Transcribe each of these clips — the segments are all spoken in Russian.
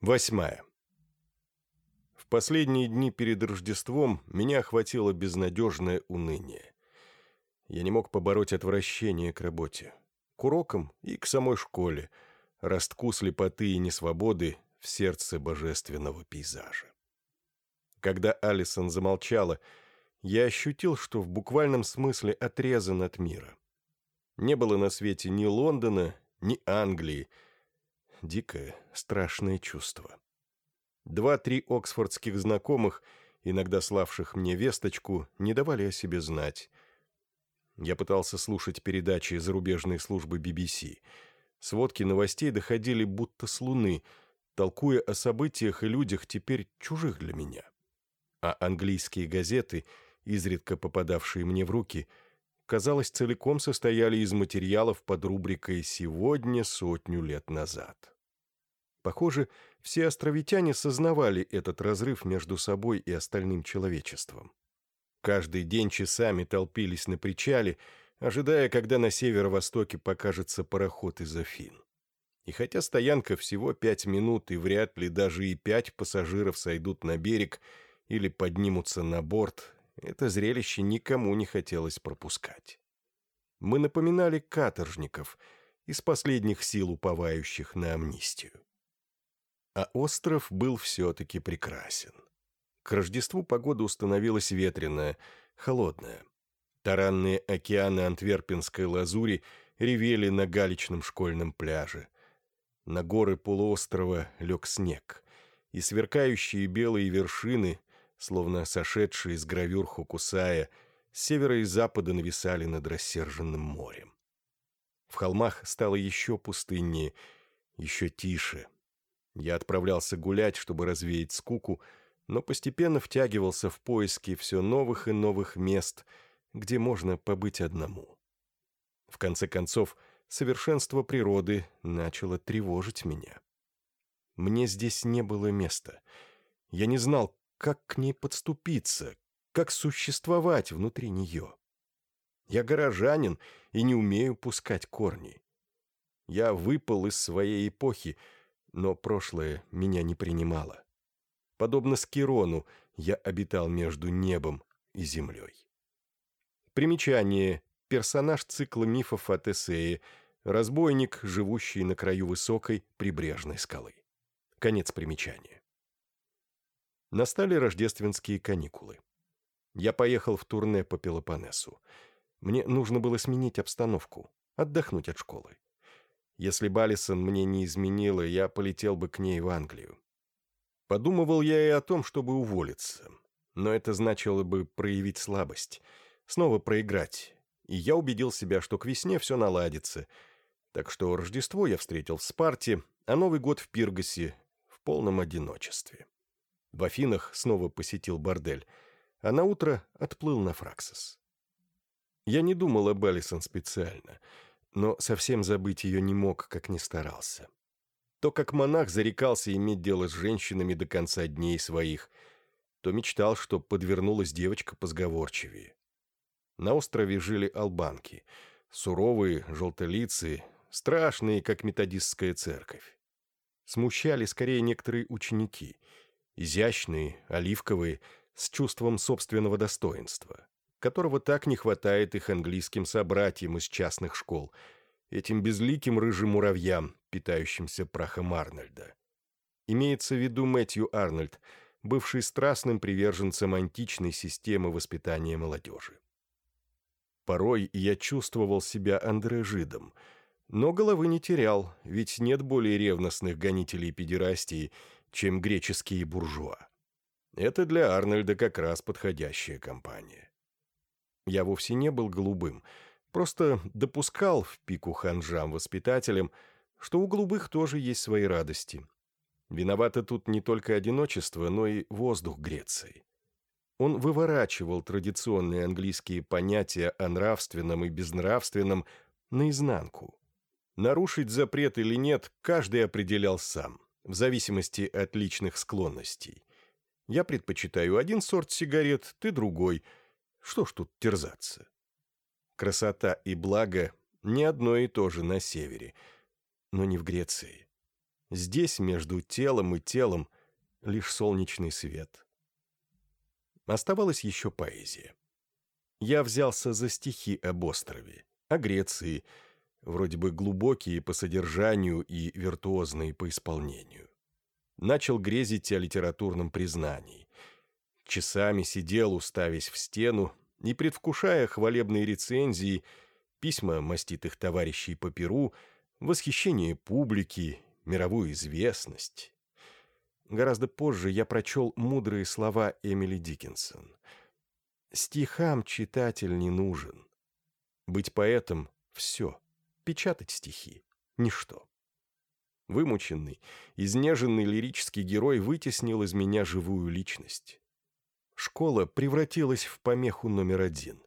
Восьмая. В последние дни перед Рождеством меня охватило безнадежное уныние. Я не мог побороть отвращение к работе, к урокам и к самой школе, ростку слепоты и несвободы в сердце божественного пейзажа. Когда Алисон замолчала, я ощутил, что в буквальном смысле отрезан от мира. Не было на свете ни Лондона, ни Англии. Дикое, страшное чувство. Два-три оксфордских знакомых, иногда славших мне весточку, не давали о себе знать. Я пытался слушать передачи зарубежной службы BBC. Сводки новостей доходили будто с Луны, толкуя о событиях и людях теперь чужих для меня. А английские газеты, изредка попадавшие мне в руки, казалось, целиком состояли из материалов под рубрикой «Сегодня сотню лет назад». Похоже, все островитяне сознавали этот разрыв между собой и остальным человечеством. Каждый день часами толпились на причале, ожидая, когда на северо-востоке покажется пароход из Афин. И хотя стоянка всего пять минут, и вряд ли даже и пять пассажиров сойдут на берег или поднимутся на борт, это зрелище никому не хотелось пропускать. Мы напоминали каторжников, из последних сил уповающих на амнистию. А остров был все-таки прекрасен. К Рождеству погода установилась ветреная, холодная. Таранные океаны антверпенской лазури ревели на галечном школьном пляже. На горы полуострова лег снег, и сверкающие белые вершины, словно сошедшие из гравюр Хокусая, с севера и запада нависали над рассерженным морем. В холмах стало еще пустыннее, еще тише. Я отправлялся гулять, чтобы развеять скуку, но постепенно втягивался в поиски все новых и новых мест, где можно побыть одному. В конце концов, совершенство природы начало тревожить меня. Мне здесь не было места. Я не знал, как к ней подступиться, как существовать внутри нее. Я горожанин и не умею пускать корни. Я выпал из своей эпохи, но прошлое меня не принимало. Подобно Скирону, я обитал между небом и землей. Примечание. Персонаж цикла мифов о Тесее. Разбойник, живущий на краю высокой прибрежной скалы. Конец примечания. Настали рождественские каникулы. Я поехал в турне по Пелопоннесу. Мне нужно было сменить обстановку, отдохнуть от школы. Если Балисон мне не изменила, я полетел бы к ней в Англию. Подумывал я и о том, чтобы уволиться. Но это значило бы проявить слабость, снова проиграть. И я убедил себя, что к весне все наладится. Так что Рождество я встретил в Спарте, а Новый год в Пиргасе в полном одиночестве. В Афинах снова посетил бордель, а на утро отплыл на Фраксос. Я не думал об Алисон специально, но совсем забыть ее не мог, как ни старался то как монах зарекался иметь дело с женщинами до конца дней своих, то мечтал, что подвернулась девочка позговорчивее. На острове жили албанки, суровые, желтолицые, страшные, как методистская церковь. Смущали скорее некоторые ученики, изящные, оливковые, с чувством собственного достоинства, которого так не хватает их английским собратьям из частных школ – этим безликим рыжим муравьям, питающимся прахом Арнольда. Имеется в виду Мэтью Арнольд, бывший страстным приверженцем античной системы воспитания молодежи. Порой я чувствовал себя Андре-жидом, но головы не терял, ведь нет более ревностных гонителей педерастии, чем греческие буржуа. Это для Арнольда как раз подходящая компания. Я вовсе не был голубым — Просто допускал в пику ханжам-воспитателям, что у голубых тоже есть свои радости. Виновато тут не только одиночество, но и воздух Греции. Он выворачивал традиционные английские понятия о нравственном и безнравственном наизнанку. Нарушить запрет или нет, каждый определял сам, в зависимости от личных склонностей. Я предпочитаю один сорт сигарет, ты другой. Что ж тут терзаться? Красота и благо не одно и то же на севере, но не в Греции. Здесь, между телом и телом, лишь солнечный свет. Оставалась еще поэзия. Я взялся за стихи об острове, о Греции, вроде бы глубокие по содержанию и виртуозные по исполнению. Начал грезить о литературном признании. Часами сидел, уставясь в стену, и, предвкушая хвалебные рецензии, письма маститых товарищей по Перу, восхищение публики, мировую известность. Гораздо позже я прочел мудрые слова Эмили Диккенсон. «Стихам читатель не нужен. Быть поэтом — все. Печатать стихи — ничто». Вымученный, изнеженный лирический герой вытеснил из меня живую личность. Школа превратилась в помеху номер один.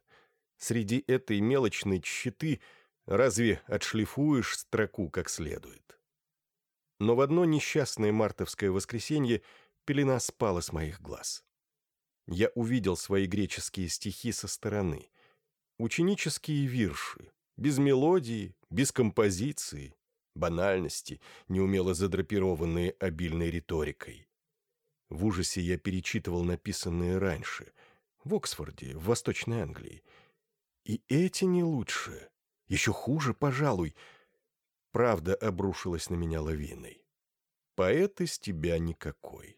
Среди этой мелочной тщеты разве отшлифуешь строку как следует? Но в одно несчастное мартовское воскресенье пелена спала с моих глаз. Я увидел свои греческие стихи со стороны. Ученические вирши, без мелодии, без композиции, банальности, неумело задрапированные обильной риторикой. В ужасе я перечитывал написанные раньше, в Оксфорде, в Восточной Англии. И эти не лучше, еще хуже, пожалуй. Правда обрушилась на меня лавиной. Поэт из тебя никакой.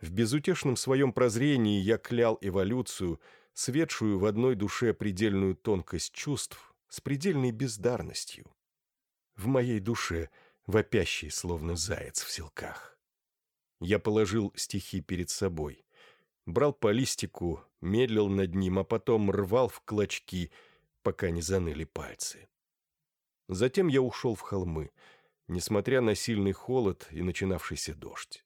В безутешном своем прозрении я клял эволюцию, светшую в одной душе предельную тонкость чувств с предельной бездарностью. В моей душе вопящий, словно заяц в селках. Я положил стихи перед собой. Брал по листику, медлил над ним, а потом рвал в клочки, пока не заныли пальцы. Затем я ушел в холмы, несмотря на сильный холод и начинавшийся дождь.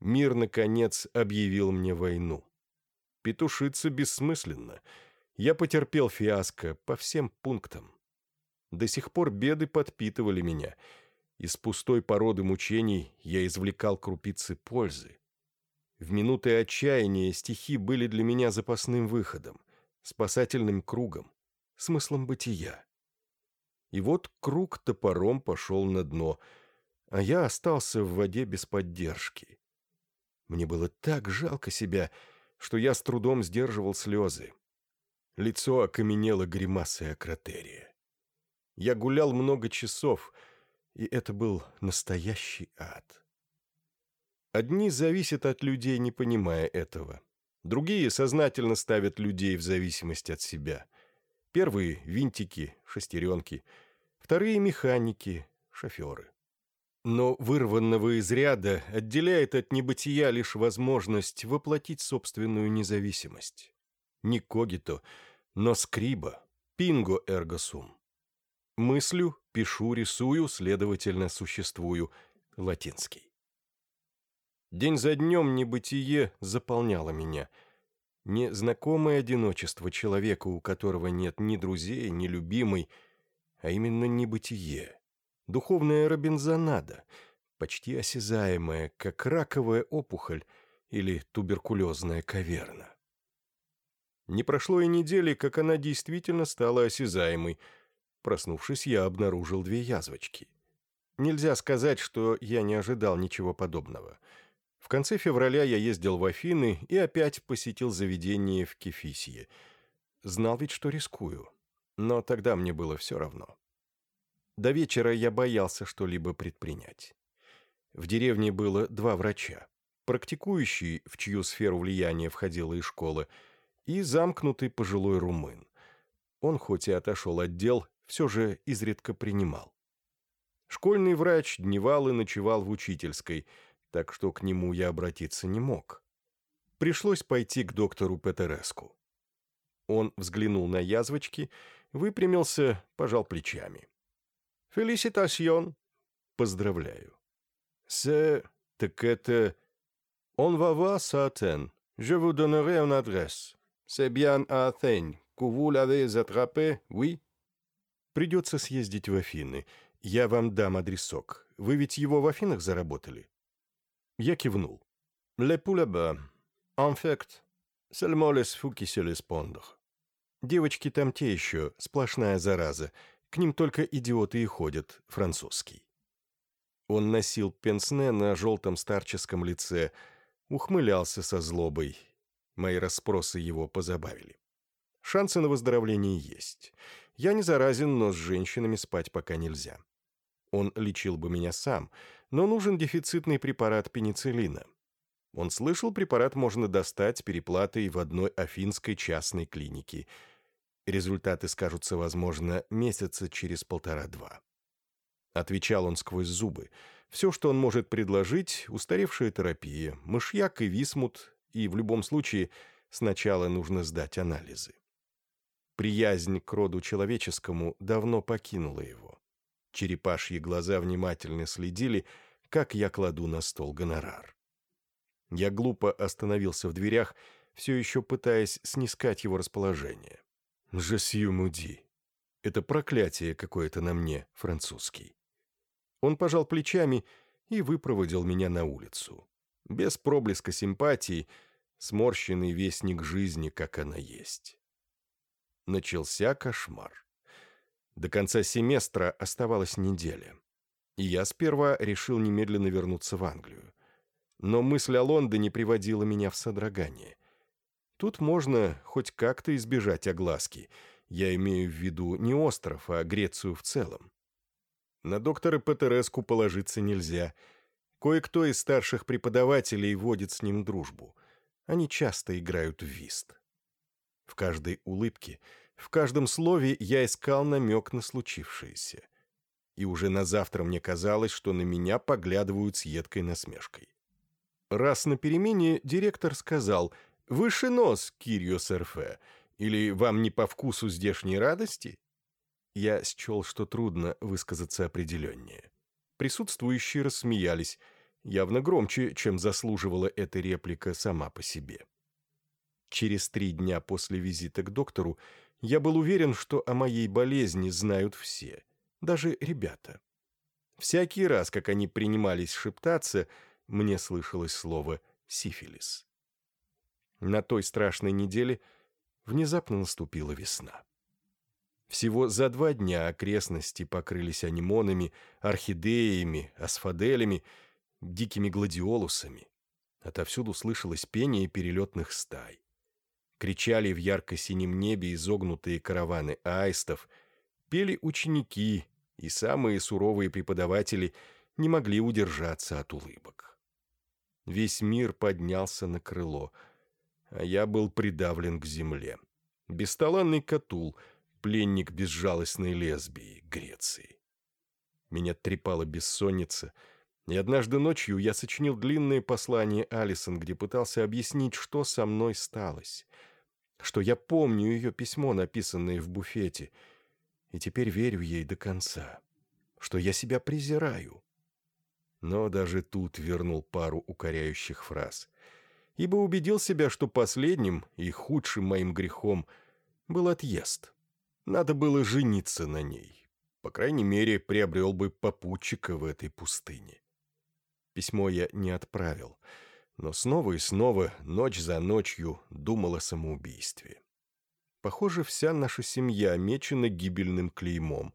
Мир, наконец, объявил мне войну. Петушиться бессмысленно. Я потерпел фиаско по всем пунктам. До сих пор беды подпитывали меня — из пустой породы мучений я извлекал крупицы пользы. В минуты отчаяния стихи были для меня запасным выходом, спасательным кругом, смыслом бытия. И вот круг топором пошел на дно, а я остался в воде без поддержки. Мне было так жалко себя, что я с трудом сдерживал слезы. Лицо окаменело гримасой акротерия. Я гулял много часов — и это был настоящий ад. Одни зависят от людей, не понимая этого. Другие сознательно ставят людей в зависимость от себя. Первые — винтики, шестеренки. Вторые — механики, шоферы. Но вырванного из ряда отделяет от небытия лишь возможность воплотить собственную независимость. Не когито, но скриба, пинго эрго сум. Мыслю, пишу, рисую, следовательно, существую. Латинский. День за днем небытие заполняло меня. Незнакомое одиночество человека, у которого нет ни друзей, ни любимой, а именно небытие. Духовная робинзонада, почти осязаемая, как раковая опухоль или туберкулезная каверна. Не прошло и недели, как она действительно стала осязаемой – Проснувшись, я обнаружил две язвочки. Нельзя сказать, что я не ожидал ничего подобного. В конце февраля я ездил в Афины и опять посетил заведение в Кефисье. Знал ведь, что рискую. Но тогда мне было все равно. До вечера я боялся что-либо предпринять. В деревне было два врача. Практикующий, в чью сферу влияния входила и школа, и замкнутый пожилой румын. Он хоть и отошел от дел, все же изредка принимал. Школьный врач дневал и ночевал в учительской, так что к нему я обратиться не мог. Пришлось пойти к доктору Петереску. Он взглянул на язвочки, выпрямился, пожал плечами. «Фелиситасьон!» «Поздравляю!» «Се... так это... Он va voir Satan. Je vous donnerai un adresse. C'est bien à Athènes que vous l'avez attrapé, oui?» Придется съездить в Афины. Я вам дам адресок. Вы ведь его в Афинах заработали?» Я кивнул. «Le pou là-bas. En fait, seulement les fous qui se les pondre». Девочки там те еще, сплошная зараза. К ним только идиоты и ходят, французский. Он носил пенсне на желтом старческом лице, ухмылялся со злобой. Мои расспросы его позабавили. Шансы на выздоровление есть. Я не заразен, но с женщинами спать пока нельзя. Он лечил бы меня сам, но нужен дефицитный препарат пенициллина. Он слышал, препарат можно достать переплатой в одной афинской частной клинике. Результаты скажутся, возможно, месяца через полтора-два. Отвечал он сквозь зубы. Все, что он может предложить, устаревшая терапия, мышьяк и висмут, и в любом случае сначала нужно сдать анализы. Приязнь к роду человеческому давно покинула его. Черепашьи глаза внимательно следили, как я кладу на стол гонорар. Я глупо остановился в дверях, все еще пытаясь снискать его расположение. «Жесью муди». Это проклятие какое-то на мне, французский. Он пожал плечами и выпроводил меня на улицу. Без проблеска симпатии, сморщенный вестник жизни, как она есть. Начался кошмар. До конца семестра оставалась неделя. И я сперва решил немедленно вернуться в Англию. Но мысль о Лондоне приводила меня в содрогание. Тут можно хоть как-то избежать огласки. Я имею в виду не остров, а Грецию в целом. На доктора Петереску положиться нельзя. Кое-кто из старших преподавателей водит с ним дружбу. Они часто играют в вист. В каждой улыбке, в каждом слове я искал намек на случившееся. И уже на завтра мне казалось, что на меня поглядывают с едкой насмешкой. Раз на перемене директор сказал «Выше нос, Кирьо Серфе», или «Вам не по вкусу здешней радости?» Я счел, что трудно высказаться определеннее. Присутствующие рассмеялись, явно громче, чем заслуживала эта реплика сама по себе. Через три дня после визита к доктору я был уверен, что о моей болезни знают все, даже ребята. Всякий раз, как они принимались шептаться, мне слышалось слово «сифилис». На той страшной неделе внезапно наступила весна. Всего за два дня окрестности покрылись анимонами, орхидеями, асфаделями, дикими гладиолусами. Отовсюду слышалось пение перелетных стай. Кричали в ярко-синем небе изогнутые караваны аистов, пели ученики, и самые суровые преподаватели не могли удержаться от улыбок. Весь мир поднялся на крыло, я был придавлен к земле. Бесталанный Катул — пленник безжалостной лесбии Греции. Меня трепала бессонница, и однажды ночью я сочинил длинное послание Алисон, где пытался объяснить, что со мной сталось, что я помню ее письмо, написанное в буфете, и теперь верю ей до конца, что я себя презираю. Но даже тут вернул пару укоряющих фраз, ибо убедил себя, что последним и худшим моим грехом был отъезд. Надо было жениться на ней. По крайней мере, приобрел бы попутчика в этой пустыне. Письмо я не отправил, но снова и снова, ночь за ночью, думал о самоубийстве. Похоже, вся наша семья мечена гибельным клеймом.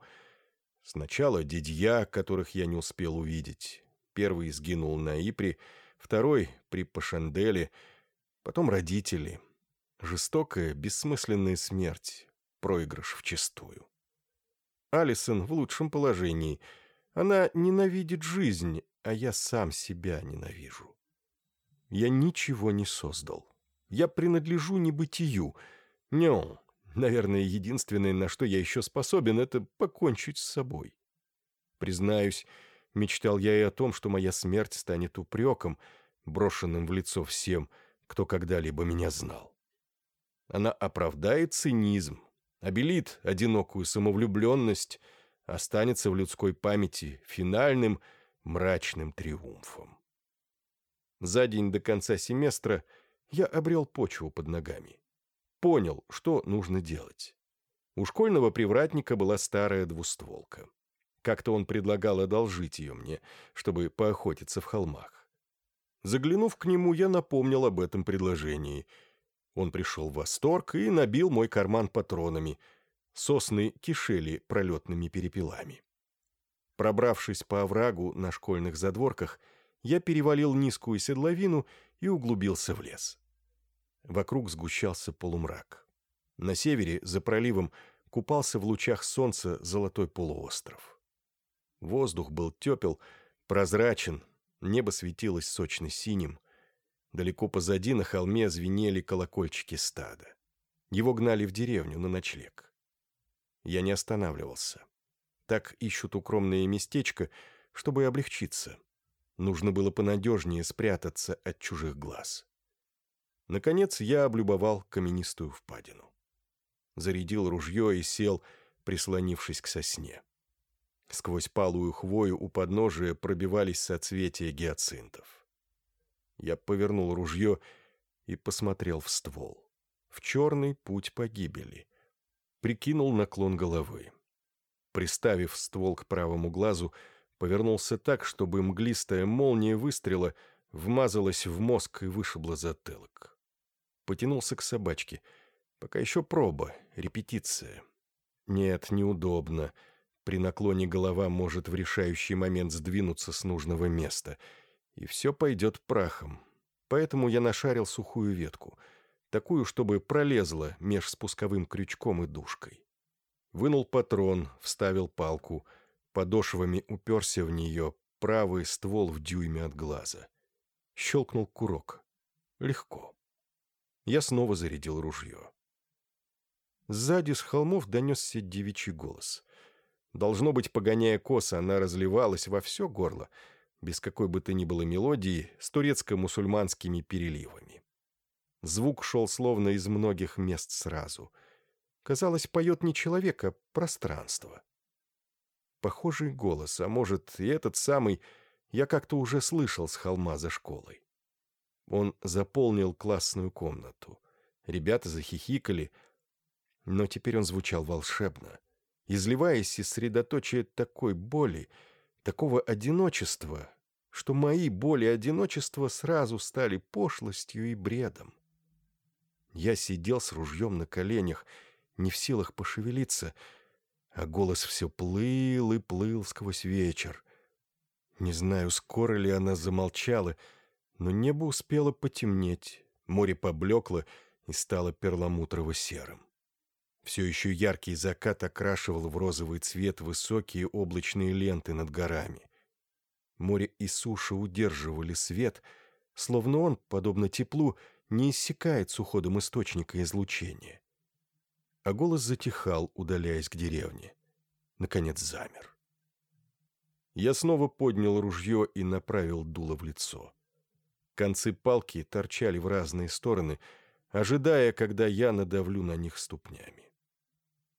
Сначала дядья, которых я не успел увидеть. Первый сгинул на Ипре, второй — при Пашанделе, потом родители. Жестокая, бессмысленная смерть, проигрыш вчистую. Алисон в лучшем положении. Она ненавидит жизнь, а я сам себя ненавижу. Я ничего не создал. Я принадлежу небытию. Нем, наверное, единственное, на что я еще способен, это покончить с собой. Признаюсь, мечтал я и о том, что моя смерть станет упреком, брошенным в лицо всем, кто когда-либо меня знал. Она оправдает цинизм, обелит одинокую самовлюбленность, останется в людской памяти финальным мрачным триумфом. За день до конца семестра я обрел почву под ногами. Понял, что нужно делать. У школьного привратника была старая двустволка. Как-то он предлагал одолжить ее мне, чтобы поохотиться в холмах. Заглянув к нему, я напомнил об этом предложении — он пришел в восторг и набил мой карман патронами. Сосны кишели пролетными перепелами. Пробравшись по оврагу на школьных задворках, я перевалил низкую седловину и углубился в лес. Вокруг сгущался полумрак. На севере, за проливом, купался в лучах солнца золотой полуостров. Воздух был тепел, прозрачен, небо светилось сочно-синим. Далеко позади на холме звенели колокольчики стада. Его гнали в деревню на ночлег. Я не останавливался. Так ищут укромное местечко, чтобы облегчиться. Нужно было понадежнее спрятаться от чужих глаз. Наконец я облюбовал каменистую впадину. Зарядил ружье и сел, прислонившись к сосне. Сквозь палую хвою у подножия пробивались соцветия гиацинтов. Я повернул ружье и посмотрел в ствол. В черный путь погибели. Прикинул наклон головы. Приставив ствол к правому глазу, повернулся так, чтобы мглистая молния выстрела вмазалась в мозг и вышибла затылок. Потянулся к собачке. Пока еще проба, репетиция. Нет, неудобно. При наклоне голова может в решающий момент сдвинуться с нужного места. И все пойдет прахом. Поэтому я нашарил сухую ветку. Такую, чтобы пролезла меж спусковым крючком и душкой. Вынул патрон, вставил палку — Подошвами уперся в нее правый ствол в дюйме от глаза. Щелкнул курок. Легко. Я снова зарядил ружье. Сзади с холмов донесся девичий голос. Должно быть, погоняя косы, она разливалась во все горло, без какой бы то ни было мелодии, с турецко-мусульманскими переливами. Звук шел словно из многих мест сразу. Казалось, поет не человек, а пространство. Похожий голос, а может, и этот самый, я как-то уже слышал с холма за школой. Он заполнил классную комнату. Ребята захихикали, но теперь он звучал волшебно, изливаясь из средоточия такой боли, такого одиночества, что мои боли и одиночества сразу стали пошлостью и бредом. Я сидел с ружьем на коленях, не в силах пошевелиться, а голос все плыл и плыл сквозь вечер. Не знаю, скоро ли она замолчала, но небо успело потемнеть, море поблекло и стало перламутрово-серым. Все еще яркий закат окрашивал в розовый цвет высокие облачные ленты над горами. Море и суша удерживали свет, словно он, подобно теплу, не иссякает с уходом источника излучения а голос затихал, удаляясь к деревне. Наконец замер. Я снова поднял ружье и направил дуло в лицо. Концы палки торчали в разные стороны, ожидая, когда я надавлю на них ступнями.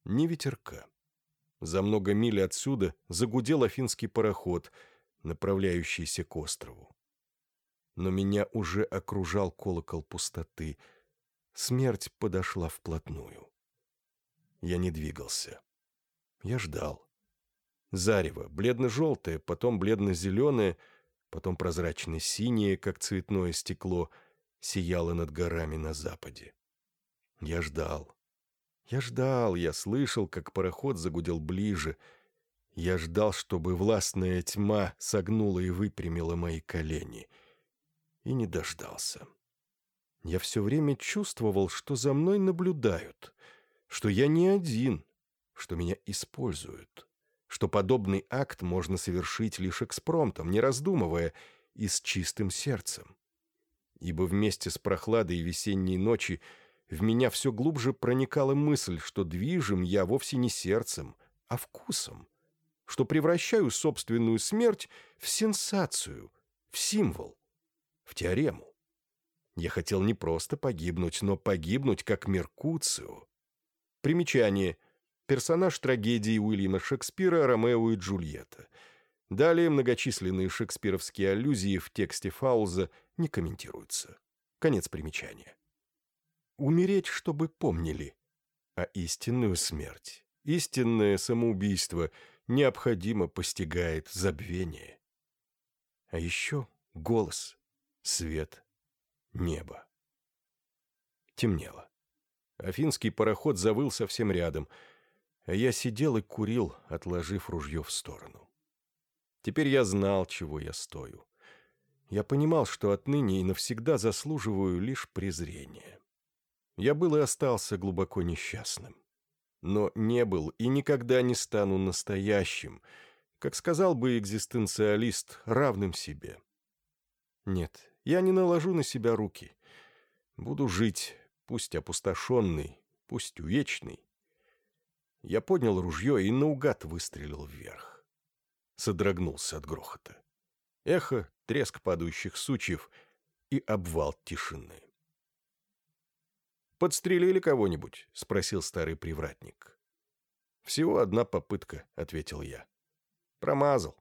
Не ветерка. За много миль отсюда загудел афинский пароход, направляющийся к острову. Но меня уже окружал колокол пустоты. Смерть подошла вплотную. Я не двигался. Я ждал. Зарево, бледно-желтое, потом бледно-зеленое, потом прозрачно-синее, как цветное стекло, сияло над горами на западе. Я ждал. Я ждал, я слышал, как пароход загудел ближе. Я ждал, чтобы властная тьма согнула и выпрямила мои колени. И не дождался. Я все время чувствовал, что за мной наблюдают — что я не один, что меня используют, что подобный акт можно совершить лишь экспромтом, не раздумывая и с чистым сердцем. Ибо вместе с прохладой весенней ночи в меня все глубже проникала мысль, что движим я вовсе не сердцем, а вкусом, что превращаю собственную смерть в сенсацию, в символ, в теорему. Я хотел не просто погибнуть, но погибнуть как Меркуцио, Примечание. Персонаж трагедии Уильяма Шекспира «Ромео и Джульетта». Далее многочисленные шекспировские аллюзии в тексте Фауза не комментируются. Конец примечания. Умереть, чтобы помнили. А истинную смерть, истинное самоубийство необходимо постигает забвение. А еще голос, свет, небо. Темнело. Афинский пароход завыл совсем рядом, а я сидел и курил, отложив ружье в сторону. Теперь я знал, чего я стою. Я понимал, что отныне и навсегда заслуживаю лишь презрения. Я был и остался глубоко несчастным. Но не был и никогда не стану настоящим, как сказал бы экзистенциалист, равным себе. Нет, я не наложу на себя руки. Буду жить, пусть опустошенный, пусть увечный. Я поднял ружье и наугад выстрелил вверх. Содрогнулся от грохота. Эхо, треск падающих сучьев и обвал тишины. «Подстрелили кого-нибудь?» — спросил старый привратник. «Всего одна попытка», — ответил я. «Промазал.